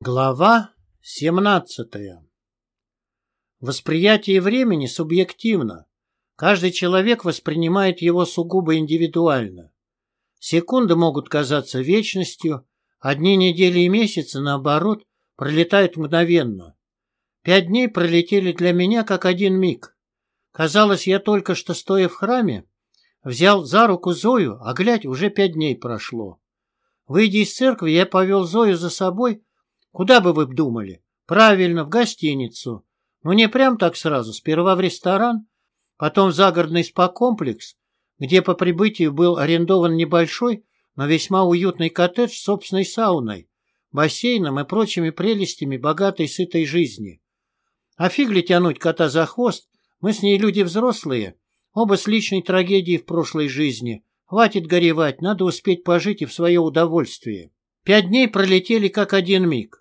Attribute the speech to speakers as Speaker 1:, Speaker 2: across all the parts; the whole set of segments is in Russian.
Speaker 1: Глава 17. Восприятие времени субъективно. Каждый человек воспринимает его сугубо индивидуально. Секунды могут казаться вечностью, а дни, недели и месяцы, наоборот, пролетают мгновенно. Пять дней пролетели для меня как один миг. Казалось, я только что, стоя в храме, взял за руку Зою, а глядь, уже пять дней прошло. Выйдя из церкви, я повел Зою за собой, Куда бы вы думали? Правильно, в гостиницу. Но не прям так сразу. Сперва в ресторан, потом в загородный спа-комплекс, где по прибытию был арендован небольшой, но весьма уютный коттедж с собственной сауной, бассейном и прочими прелестями богатой сытой жизни. А фиг ли тянуть кота за хвост? Мы с ней люди взрослые, оба с личной трагедией в прошлой жизни. Хватит горевать, надо успеть пожить и в свое удовольствие. Пять дней пролетели как один миг.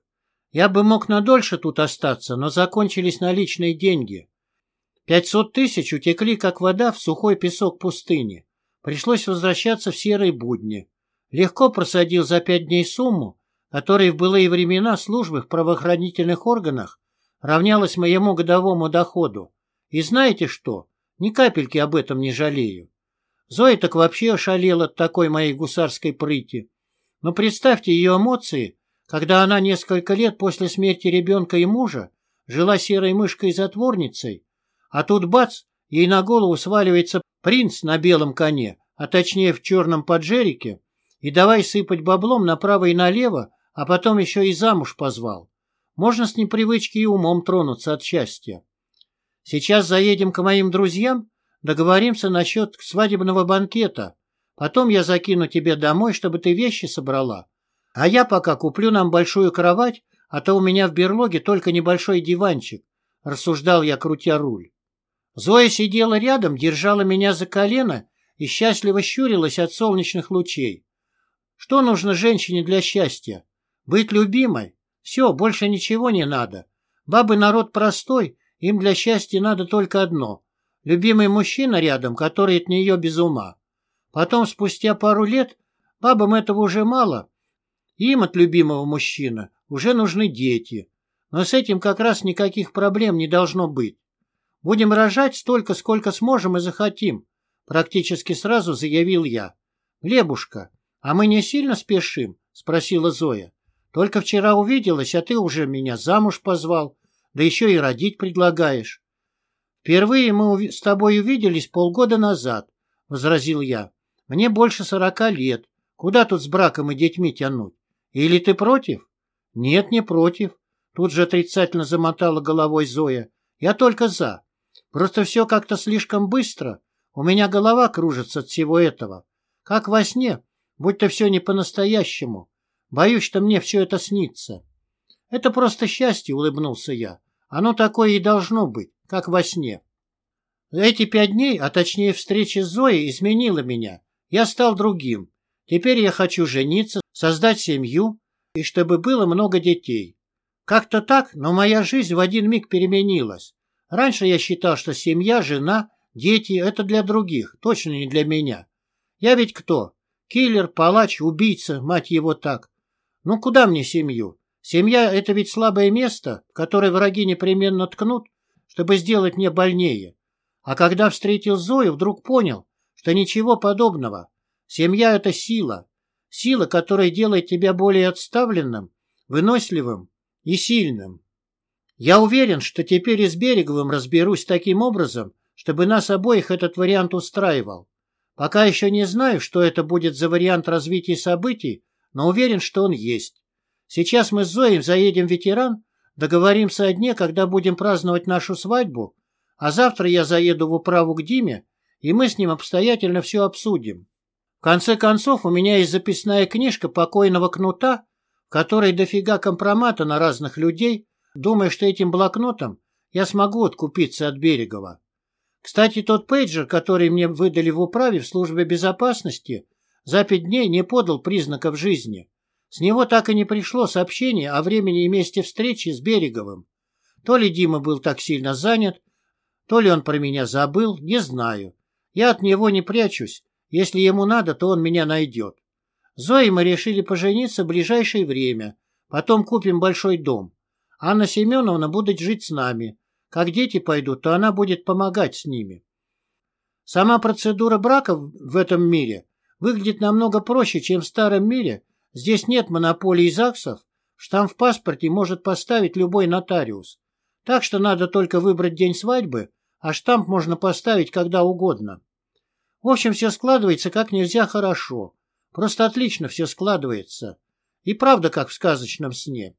Speaker 1: Я бы мог надольше тут остаться, но закончились наличные деньги. Пятьсот тысяч утекли, как вода, в сухой песок пустыни. Пришлось возвращаться в серые будни. Легко просадил за пять дней сумму, которая в былые времена службы в правоохранительных органах равнялась моему годовому доходу. И знаете что? Ни капельки об этом не жалею. Зоя так вообще ошалела от такой моей гусарской прыти. Но представьте ее эмоции, когда она несколько лет после смерти ребенка и мужа жила серой мышкой-затворницей, а тут бац, ей на голову сваливается принц на белом коне, а точнее в черном поджерике, и давай сыпать баблом направо и налево, а потом еще и замуж позвал. Можно с непривычки и умом тронуться от счастья. Сейчас заедем к моим друзьям, договоримся насчет свадебного банкета, Потом я закину тебе домой, чтобы ты вещи собрала. А я пока куплю нам большую кровать, а то у меня в берлоге только небольшой диванчик, — рассуждал я, крутя руль. Зоя сидела рядом, держала меня за колено и счастливо щурилась от солнечных лучей. Что нужно женщине для счастья? Быть любимой. Все, больше ничего не надо. Бабы народ простой, им для счастья надо только одно — любимый мужчина рядом, который от нее без ума. Потом, спустя пару лет, бабам этого уже мало. Им от любимого мужчины уже нужны дети. Но с этим как раз никаких проблем не должно быть. Будем рожать столько, сколько сможем и захотим, практически сразу заявил я. Глебушка, а мы не сильно спешим? Спросила Зоя. Только вчера увиделась, а ты уже меня замуж позвал, да еще и родить предлагаешь. Впервые мы с тобой увиделись полгода назад, возразил я. Мне больше сорока лет. Куда тут с браком и детьми тянуть? Или ты против? Нет, не против. Тут же отрицательно замотала головой Зоя. Я только за. Просто все как-то слишком быстро. У меня голова кружится от всего этого. Как во сне, будь-то все не по-настоящему. Боюсь, что мне все это снится. Это просто счастье, улыбнулся я. Оно такое и должно быть, как во сне. Эти пять дней, а точнее встреча с Зоей, изменила меня. Я стал другим. Теперь я хочу жениться, создать семью, и чтобы было много детей. Как-то так, но моя жизнь в один миг переменилась. Раньше я считал, что семья, жена, дети — это для других, точно не для меня. Я ведь кто? Киллер, палач, убийца, мать его так. Ну куда мне семью? Семья — это ведь слабое место, в которое враги непременно ткнут, чтобы сделать мне больнее. А когда встретил Зою, вдруг понял, что ничего подобного. Семья — это сила. Сила, которая делает тебя более отставленным, выносливым и сильным. Я уверен, что теперь и с Береговым разберусь таким образом, чтобы нас обоих этот вариант устраивал. Пока еще не знаю, что это будет за вариант развития событий, но уверен, что он есть. Сейчас мы с Зоей заедем в ветеран, договоримся о дне, когда будем праздновать нашу свадьбу, а завтра я заеду в управу к Диме и мы с ним обстоятельно все обсудим. Конце концов, у меня есть записная книжка покойного Кнута, в которой дофига компромата на разных людей, думая, что этим блокнотом я смогу откупиться от Берегова. Кстати, тот пейджер, который мне выдали в управе в службе безопасности, за пять дней не подал признаков жизни. С него так и не пришло сообщение о времени и месте встречи с Береговым. То ли Дима был так сильно занят, то ли он про меня забыл, не знаю. Я от него не прячусь. Если ему надо, то он меня найдет. Зоей мы решили пожениться в ближайшее время, Потом купим большой дом. Анна Семеновна будет жить с нами. Как дети пойдут, то она будет помогать с ними. Сама процедура брака в этом мире выглядит намного проще, чем в старом мире. Здесь нет монополии ЗАГСов. Штамп в паспорте может поставить любой нотариус. Так что надо только выбрать день свадьбы, а штамп можно поставить когда угодно. В общем, все складывается как нельзя хорошо. Просто отлично все складывается. И правда, как в сказочном сне.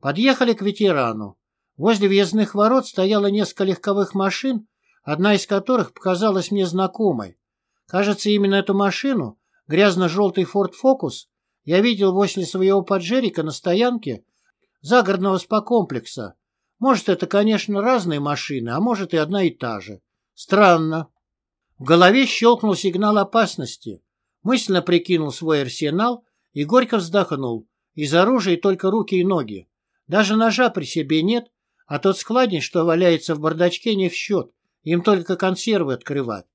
Speaker 1: Подъехали к ветерану. Возле въездных ворот стояло несколько легковых машин, одна из которых показалась мне знакомой. Кажется, именно эту машину, грязно-желтый Ford Focus, я видел возле своего поджерика на стоянке загородного спа-комплекса. Может, это, конечно, разные машины, а может и одна и та же. Странно. В голове щелкнул сигнал опасности. Мысленно прикинул свой арсенал и горько вздохнул. Из оружия только руки и ноги. Даже ножа при себе нет, а тот складень, что валяется в бардачке, не в счет. Им только консервы открывать.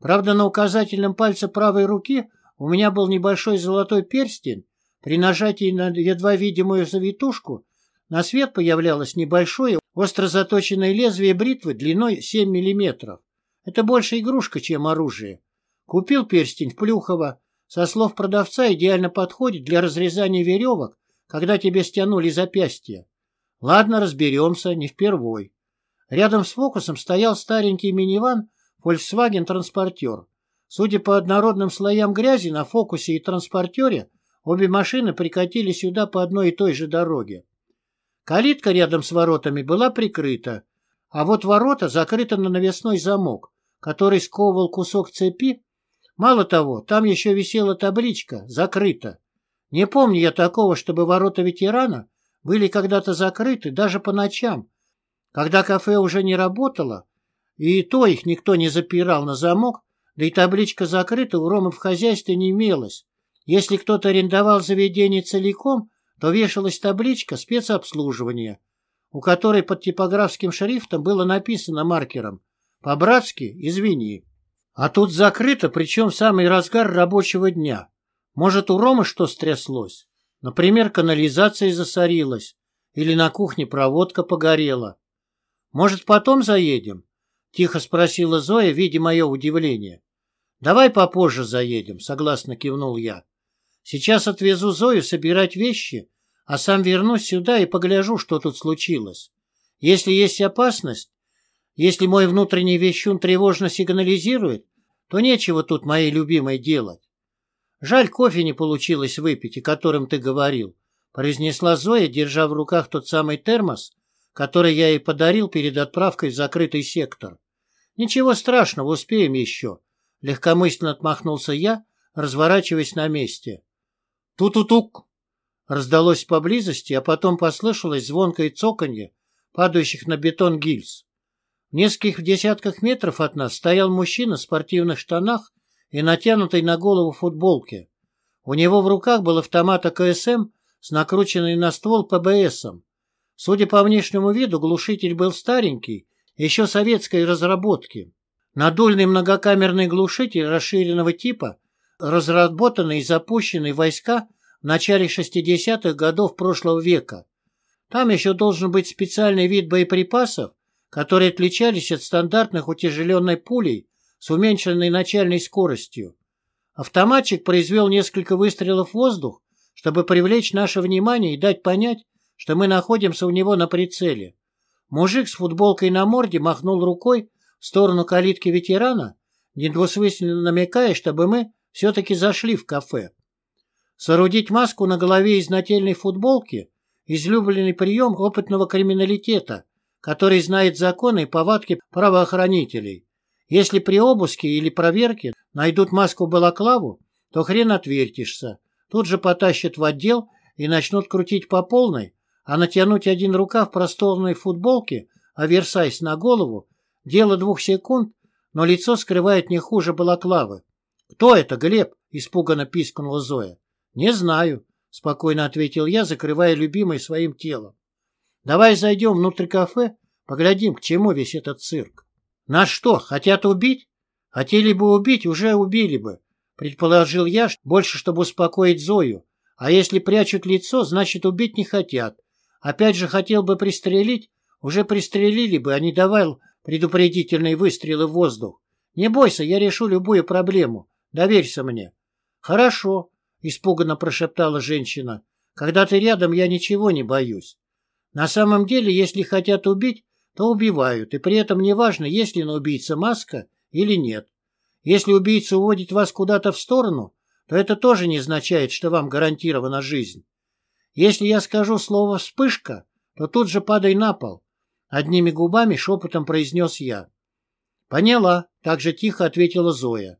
Speaker 1: Правда, на указательном пальце правой руки у меня был небольшой золотой перстень. При нажатии на едва видимую завитушку на свет появлялось небольшое, остро заточенное лезвие бритвы длиной 7 миллиметров. Это больше игрушка, чем оружие. Купил перстень в Плюхово. Со слов продавца идеально подходит для разрезания веревок, когда тебе стянули запястье. Ладно, разберемся, не впервой. Рядом с фокусом стоял старенький миниван Volkswagen Транспортер. Судя по однородным слоям грязи на фокусе и транспортере, обе машины прикатили сюда по одной и той же дороге. Калитка рядом с воротами была прикрыта, а вот ворота закрыты на навесной замок, который сковывал кусок цепи. Мало того, там еще висела табличка «Закрыто». Не помню я такого, чтобы ворота ветерана были когда-то закрыты даже по ночам, когда кафе уже не работало, и то их никто не запирал на замок, да и табличка закрыта у Ромы в хозяйстве не имелась. Если кто-то арендовал заведение целиком, то вешалась табличка спецобслуживания, у которой под типографским шрифтом было написано маркером «По-братски, извини». А тут закрыто, причем в самый разгар рабочего дня. Может, у Ромы что стряслось? Например, канализация засорилась, или на кухне проводка погорела. Может, потом заедем? Тихо спросила Зоя, видя мое удивление. Давай попозже заедем, согласно кивнул я. Сейчас отвезу Зою собирать вещи, а сам вернусь сюда и погляжу, что тут случилось. Если есть опасность, если мой внутренний вещун тревожно сигнализирует, то нечего тут моей любимой делать. Жаль, кофе не получилось выпить, о котором ты говорил, произнесла Зоя, держа в руках тот самый термос, который я ей подарил перед отправкой в закрытый сектор. Ничего страшного, успеем еще. Легкомысленно отмахнулся я, разворачиваясь на месте. Ту-ту-тук! Раздалось поблизости, а потом послышалось звонкое цоканье, падающих на бетон гильз. В нескольких десятках метров от нас стоял мужчина в спортивных штанах и натянутой на голову футболке. У него в руках был автомат АКСМ с накрученной на ствол ПБСом. Судя по внешнему виду, глушитель был старенький, еще советской разработки. Надульный многокамерный глушитель расширенного типа, разработанный и запущенный войска в начале 60-х годов прошлого века. Там еще должен быть специальный вид боеприпасов, которые отличались от стандартных утяжеленной пулей с уменьшенной начальной скоростью. Автоматчик произвел несколько выстрелов в воздух, чтобы привлечь наше внимание и дать понять, что мы находимся у него на прицеле. Мужик с футболкой на морде махнул рукой в сторону калитки ветерана, недвусмысленно намекая, чтобы мы все-таки зашли в кафе. Соорудить маску на голове из нательной футболки – излюбленный прием опытного криминалитета, который знает законы и повадки правоохранителей. Если при обыске или проверке найдут маску-балаклаву, то хрен отвертишься. Тут же потащат в отдел и начнут крутить по полной, а натянуть один рукав просторной футболки, оверсайз на голову, дело двух секунд, но лицо скрывает не хуже балаклавы. «Кто это, Глеб?» – испуганно пискнула Зоя. «Не знаю», – спокойно ответил я, закрывая любимой своим телом. «Давай зайдем внутрь кафе, поглядим, к чему весь этот цирк». Нас что, хотят убить? Хотели бы убить, уже убили бы, предположил я, больше чтобы успокоить Зою, А если прячут лицо, значит убить не хотят. Опять же хотел бы пристрелить, уже пристрелили бы, а не давал предупредительные выстрелы в воздух. Не бойся, я решу любую проблему. Доверься мне. Хорошо, испуганно прошептала женщина. Когда ты рядом, я ничего не боюсь. На самом деле, если хотят убить, то убивают, и при этом неважно, есть ли на убийце маска или нет. Если убийца уводит вас куда-то в сторону, то это тоже не означает, что вам гарантирована жизнь. Если я скажу слово «вспышка», то тут же падай на пол. Одними губами шепотом произнес я. «Поняла», — так же тихо ответила Зоя.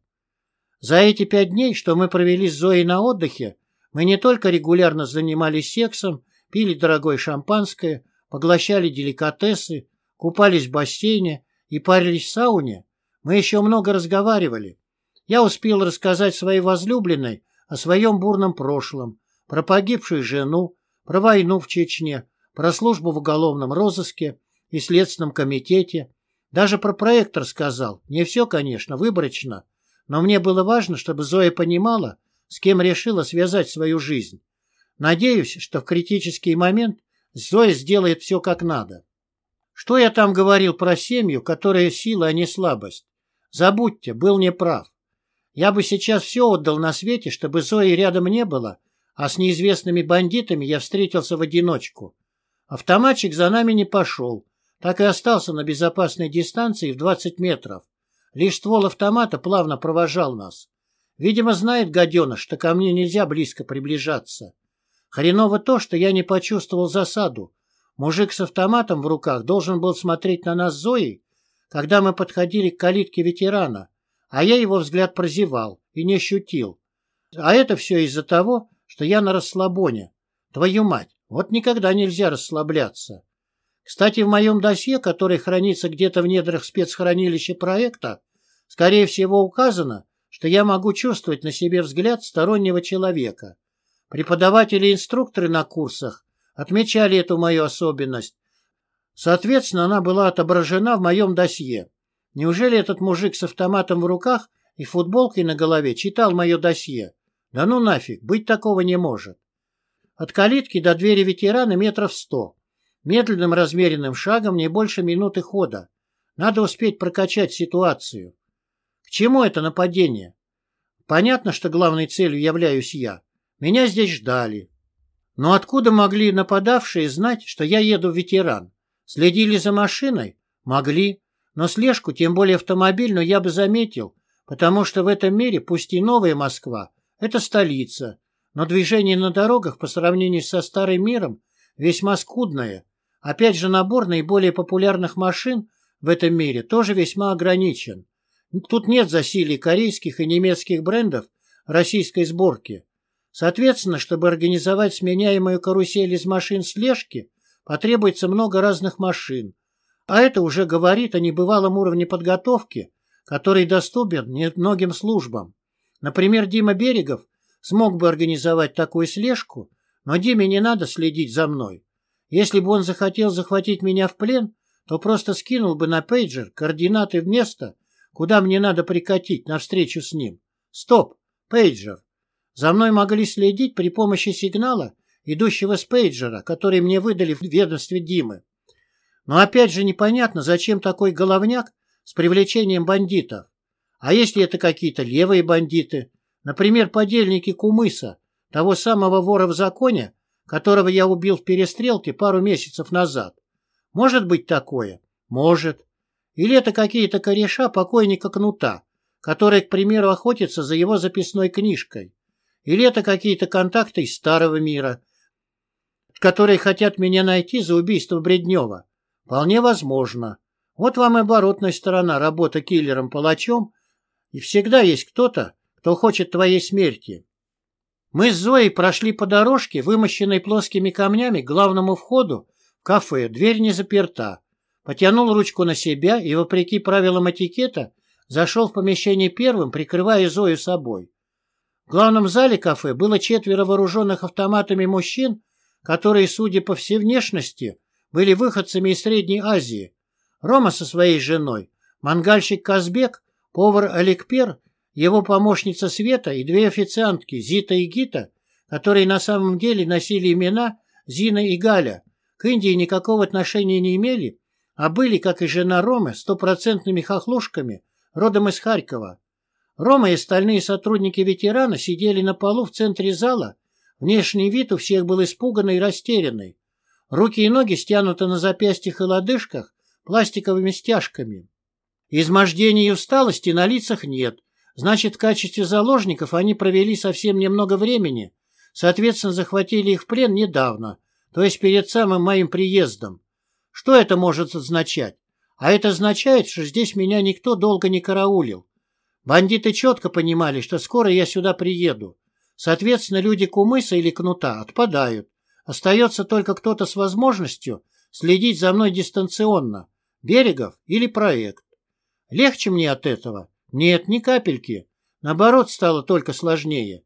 Speaker 1: За эти пять дней, что мы провели с Зоей на отдыхе, мы не только регулярно занимались сексом, пили дорогое шампанское, поглощали деликатесы, купались в бассейне и парились в сауне, мы еще много разговаривали. Я успел рассказать своей возлюбленной о своем бурном прошлом, про погибшую жену, про войну в Чечне, про службу в уголовном розыске и следственном комитете. Даже про проект рассказал. Не все, конечно, выборочно. Но мне было важно, чтобы Зоя понимала, с кем решила связать свою жизнь. Надеюсь, что в критический момент Зоя сделает все как надо. Что я там говорил про семью, которая сила, а не слабость? Забудьте, был неправ. Я бы сейчас все отдал на свете, чтобы Зои рядом не было, а с неизвестными бандитами я встретился в одиночку. Автоматчик за нами не пошел, так и остался на безопасной дистанции в 20 метров. Лишь ствол автомата плавно провожал нас. Видимо, знает гаденыш, что ко мне нельзя близко приближаться. Хреново то, что я не почувствовал засаду. Мужик с автоматом в руках должен был смотреть на нас Зоей, когда мы подходили к калитке ветерана, а я его взгляд прозевал и не ощутил. А это все из-за того, что я на расслабоне. Твою мать, вот никогда нельзя расслабляться. Кстати, в моем досье, который хранится где-то в недрах спецхранилища проекта, скорее всего указано, что я могу чувствовать на себе взгляд стороннего человека. Преподаватели и инструкторы на курсах отмечали эту мою особенность Соответственно, она была отображена в моем досье. Неужели этот мужик с автоматом в руках и футболкой на голове читал мое досье? Да ну нафиг, быть такого не может. От калитки до двери ветерана метров сто. Медленным размеренным шагом не больше минуты хода. Надо успеть прокачать ситуацию. К чему это нападение? Понятно, что главной целью являюсь я. Меня здесь ждали. Но откуда могли нападавшие знать, что я еду в ветеран? Следили за машиной? Могли. Но слежку, тем более автомобильную, я бы заметил, потому что в этом мире, пусть и новая Москва, это столица, но движение на дорогах по сравнению со старым миром весьма скудное. Опять же, набор наиболее популярных машин в этом мире тоже весьма ограничен. Тут нет засилий корейских и немецких брендов российской сборки. Соответственно, чтобы организовать сменяемую карусель из машин слежки, потребуется много разных машин, а это уже говорит о небывалом уровне подготовки, который доступен многим службам. Например, Дима Берегов смог бы организовать такую слежку, но Диме не надо следить за мной. Если бы он захотел захватить меня в плен, то просто скинул бы на пейджер координаты в место, куда мне надо прикатить навстречу с ним. Стоп, пейджер. За мной могли следить при помощи сигнала идущего с пейджера, который мне выдали в ведомстве Димы. Но опять же непонятно, зачем такой головняк с привлечением бандитов. А если это какие-то левые бандиты, например, подельники Кумыса, того самого вора в законе, которого я убил в перестрелке пару месяцев назад? Может быть такое? Может. Или это какие-то кореша покойника Кнута, которые, к примеру, охотятся за его записной книжкой? Или это какие-то контакты из старого мира, которые хотят меня найти за убийство Бреднева? Вполне возможно. Вот вам и оборотная сторона работы киллером-палачом, и всегда есть кто-то, кто хочет твоей смерти. Мы с Зоей прошли по дорожке, вымощенной плоскими камнями, к главному входу в кафе. Дверь не заперта. Потянул ручку на себя и, вопреки правилам этикета, зашел в помещение первым, прикрывая Зою собой. В главном зале кафе было четверо вооруженных автоматами мужчин которые, судя по всей внешности, были выходцами из Средней Азии. Рома со своей женой, мангальщик Казбек, повар Аликпер, его помощница Света и две официантки, Зита и Гита, которые на самом деле носили имена Зина и Галя, к Индии никакого отношения не имели, а были, как и жена Ромы, стопроцентными хохлушками, родом из Харькова. Рома и остальные сотрудники ветерана сидели на полу в центре зала. Внешний вид у всех был испуганный и растерянный. Руки и ноги стянуты на запястьях и лодыжках пластиковыми стяжками. Измождения и усталости на лицах нет. Значит, в качестве заложников они провели совсем немного времени. Соответственно, захватили их в плен недавно, то есть перед самым моим приездом. Что это может означать? А это означает, что здесь меня никто долго не караулил. Бандиты четко понимали, что скоро я сюда приеду. Соответственно, люди Кумыса или Кнута отпадают. Остается только кто-то с возможностью следить за мной дистанционно. Берегов или проект. Легче мне от этого? Нет, ни капельки. Наоборот, стало только сложнее.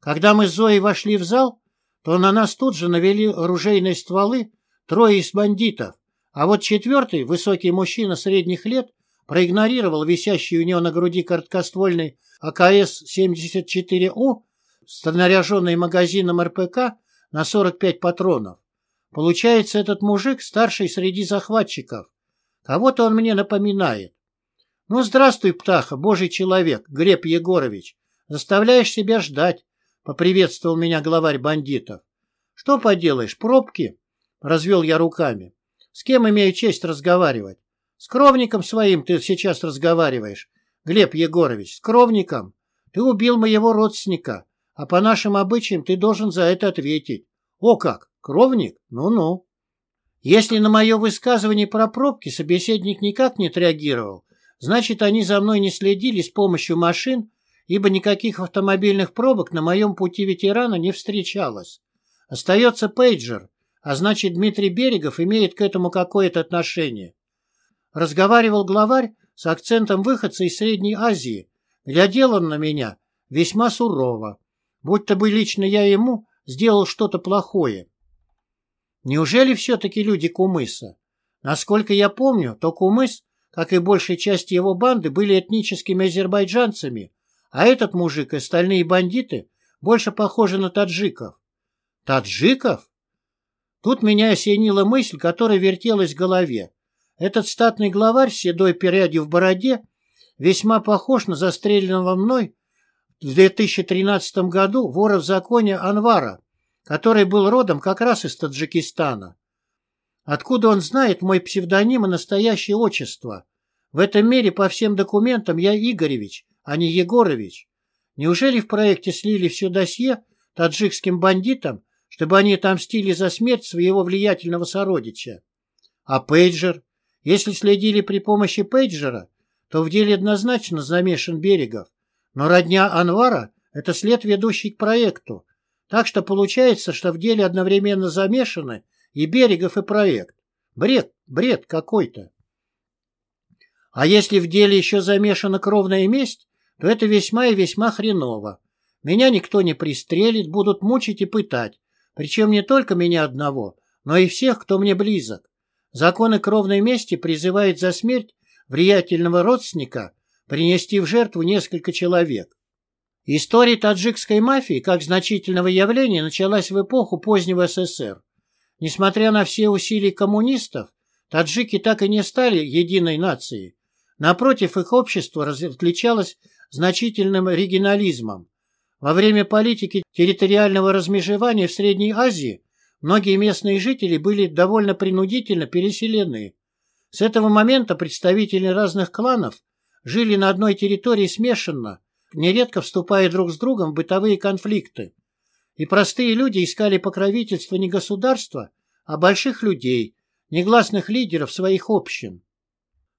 Speaker 1: Когда мы с Зоей вошли в зал, то на нас тут же навели оружейные стволы трое из бандитов, а вот четвертый, высокий мужчина средних лет, проигнорировал висящий у него на груди короткоствольный АКС-74У, снаряженный магазином РПК на 45 патронов. Получается, этот мужик старший среди захватчиков. Кого-то он мне напоминает. Ну, здравствуй, птаха, божий человек, Глеб Егорович. Заставляешь себя ждать, поприветствовал меня главарь бандитов. Что поделаешь, пробки? Развел я руками. С кем имею честь разговаривать? С кровником своим ты сейчас разговариваешь, Глеб Егорович, с кровником. Ты убил моего родственника, а по нашим обычаям ты должен за это ответить. О как, кровник? Ну-ну. Если на мое высказывание про пробки собеседник никак не отреагировал, значит, они за мной не следили с помощью машин, ибо никаких автомобильных пробок на моем пути ветерана не встречалось. Остается пейджер, а значит, Дмитрий Берегов имеет к этому какое-то отношение. Разговаривал главарь с акцентом выходца из Средней Азии. Глядел он на меня весьма сурово, будто бы лично я ему сделал что-то плохое. Неужели все-таки люди Кумыса? Насколько я помню, то Кумыс, как и большая часть его банды, были этническими азербайджанцами, а этот мужик и остальные бандиты больше похожи на таджиков. Таджиков? Тут меня осенила мысль, которая вертелась в голове. Этот статный главарь с седой передью в бороде весьма похож на застреленного мной в 2013 году вора в законе Анвара, который был родом как раз из Таджикистана. Откуда он знает мой псевдоним и настоящее отчество? В этом мире по всем документам я Игоревич, а не Егорович. Неужели в проекте слили все досье таджикским бандитам, чтобы они отомстили за смерть своего влиятельного сородича? А пейджер? Если следили при помощи пейджера, то в деле однозначно замешан Берегов. Но родня Анвара – это след, ведущий к проекту. Так что получается, что в деле одновременно замешаны и Берегов, и проект. Бред, бред какой-то. А если в деле еще замешана кровная месть, то это весьма и весьма хреново. Меня никто не пристрелит, будут мучить и пытать. Причем не только меня одного, но и всех, кто мне близок. Законы кровной мести призывают за смерть влиятельного родственника принести в жертву несколько человек. История таджикской мафии как значительного явления началась в эпоху позднего СССР. Несмотря на все усилия коммунистов, таджики так и не стали единой нацией. Напротив, их общество отличалось значительным регионализмом. Во время политики территориального размежевания в Средней Азии многие местные жители были довольно принудительно переселены. С этого момента представители разных кланов жили на одной территории смешанно, нередко вступая друг с другом в бытовые конфликты. И простые люди искали покровительство не государства, а больших людей, негласных лидеров своих общин.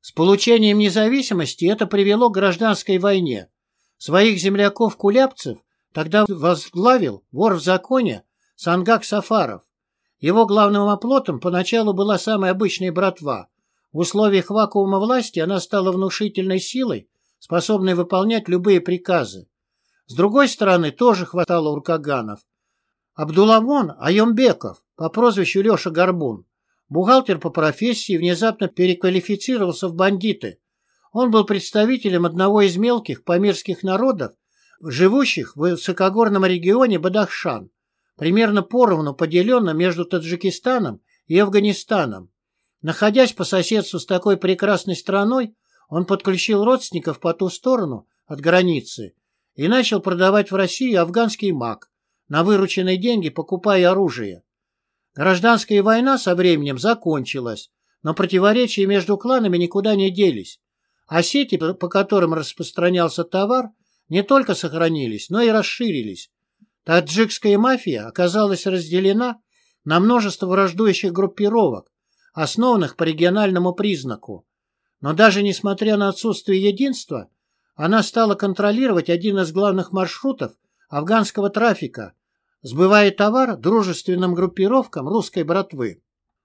Speaker 1: С получением независимости это привело к гражданской войне. Своих земляков-кулябцев тогда возглавил вор в законе Сангак Сафаров. Его главным оплотом поначалу была самая обычная братва. В условиях вакуума власти она стала внушительной силой, способной выполнять любые приказы. С другой стороны, тоже хватало уркаганов. Абдуламон Айомбеков по прозвищу Леша Горбун, бухгалтер по профессии, внезапно переквалифицировался в бандиты. Он был представителем одного из мелких памирских народов, живущих в высокогорном регионе Бадахшан, примерно поровну поделенном между Таджикистаном и Афганистаном. Находясь по соседству с такой прекрасной страной, он подключил родственников по ту сторону от границы и начал продавать в России афганский мак, на вырученные деньги покупая оружие. Гражданская война со временем закончилась, но противоречия между кланами никуда не делись, а сети, по которым распространялся товар, не только сохранились, но и расширились. Таджикская мафия оказалась разделена на множество враждующих группировок, основанных по региональному признаку. Но даже несмотря на отсутствие единства, она стала контролировать один из главных маршрутов афганского трафика, сбывая товар дружественным группировкам русской братвы.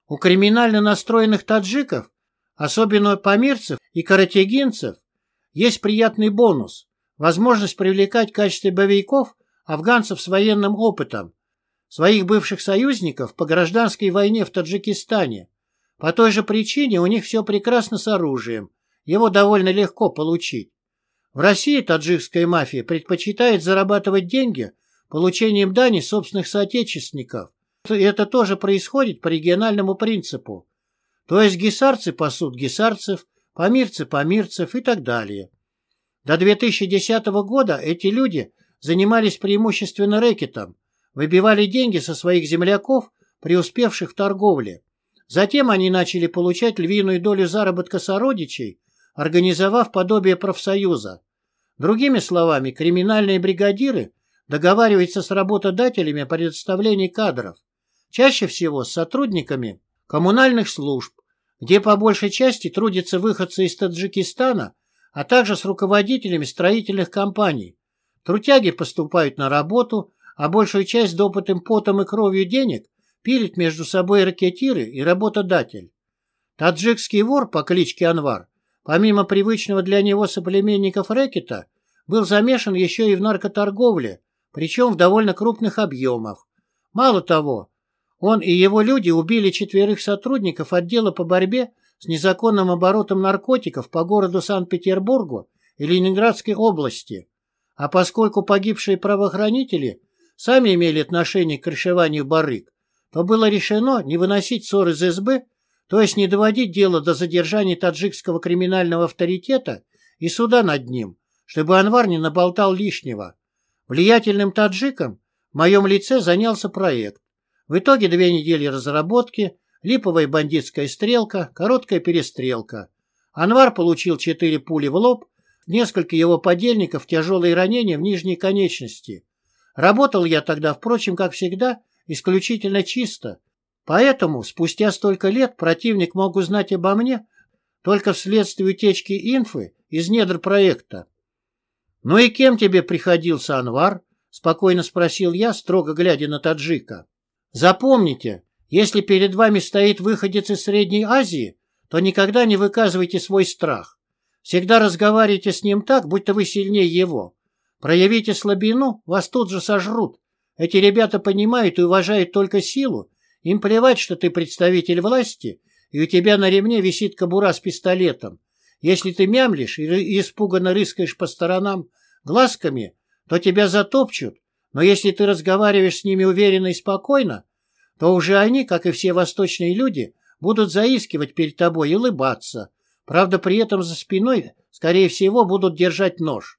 Speaker 1: У криминально настроенных таджиков, особенно памирцев и каратегинцев, есть приятный бонус – возможность привлекать в качестве боевиков афганцев с военным опытом, своих бывших союзников по гражданской войне в Таджикистане. По той же причине у них все прекрасно с оружием, его довольно легко получить. В России таджикская мафия предпочитает зарабатывать деньги получением дани собственных соотечественников. И это тоже происходит по региональному принципу. То есть гисарцы пасут гисарцев, памирцы памирцев и так далее. До 2010 года эти люди занимались преимущественно рэкетом, выбивали деньги со своих земляков, преуспевших в торговле. Затем они начали получать львиную долю заработка сородичей, организовав подобие профсоюза. Другими словами, криминальные бригадиры договариваются с работодателями о предоставлении кадров, чаще всего с сотрудниками коммунальных служб, где по большей части трудятся выходцы из Таджикистана, а также с руководителями строительных компаний. Трутяги поступают на работу, а большую часть допытым потом и кровью денег пилит между собой ракетиры и работодатель. Таджикский вор по кличке Анвар Помимо привычного для него соплеменников рэкета, был замешан еще и в наркоторговле, причем в довольно крупных объемах. Мало того, он и его люди убили четверых сотрудников отдела по борьбе с незаконным оборотом наркотиков по городу Санкт-Петербургу и Ленинградской области. А поскольку погибшие правоохранители сами имели отношение к крышеванию барыг, то было решено не выносить ссор из СБ то есть не доводить дело до задержания таджикского криминального авторитета и суда над ним, чтобы Анвар не наболтал лишнего. Влиятельным таджиком в моем лице занялся проект. В итоге две недели разработки, липовая бандитская стрелка, короткая перестрелка. Анвар получил четыре пули в лоб, несколько его подельников тяжелые ранения в нижней конечности. Работал я тогда, впрочем, как всегда, исключительно чисто, Поэтому спустя столько лет противник мог узнать обо мне только вследствие утечки инфы из недр проекта. «Ну и кем тебе приходился Анвар?» — спокойно спросил я, строго глядя на таджика. «Запомните, если перед вами стоит выходец из Средней Азии, то никогда не выказывайте свой страх. Всегда разговаривайте с ним так, будто вы сильнее его. Проявите слабину, вас тут же сожрут. Эти ребята понимают и уважают только силу им плевать, что ты представитель власти, и у тебя на ремне висит кобура с пистолетом. Если ты мямлишь и испуганно рыскаешь по сторонам глазками, то тебя затопчут, но если ты разговариваешь с ними уверенно и спокойно, то уже они, как и все восточные люди, будут заискивать перед тобой и улыбаться. Правда, при этом за спиной, скорее всего, будут держать нож.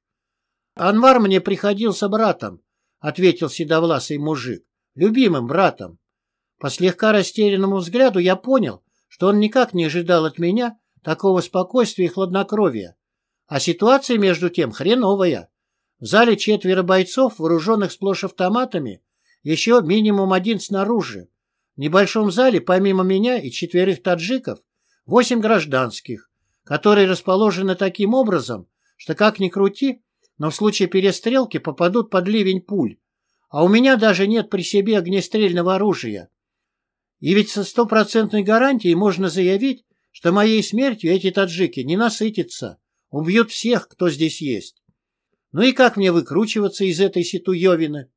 Speaker 1: «Анвар мне приходился братом», — ответил седовласый мужик, — «любимым братом». По слегка растерянному взгляду я понял, что он никак не ожидал от меня такого спокойствия и хладнокровия. А ситуация, между тем, хреновая. В зале четверо бойцов, вооруженных сплошь автоматами, еще минимум один снаружи. В небольшом зале, помимо меня и четверых таджиков, восемь гражданских, которые расположены таким образом, что как ни крути, но в случае перестрелки попадут под ливень пуль. А у меня даже нет при себе огнестрельного оружия. И ведь со стопроцентной гарантией можно заявить, что моей смертью эти таджики не насытятся, убьют всех, кто здесь есть. Ну и как мне выкручиваться из этой ситуевины?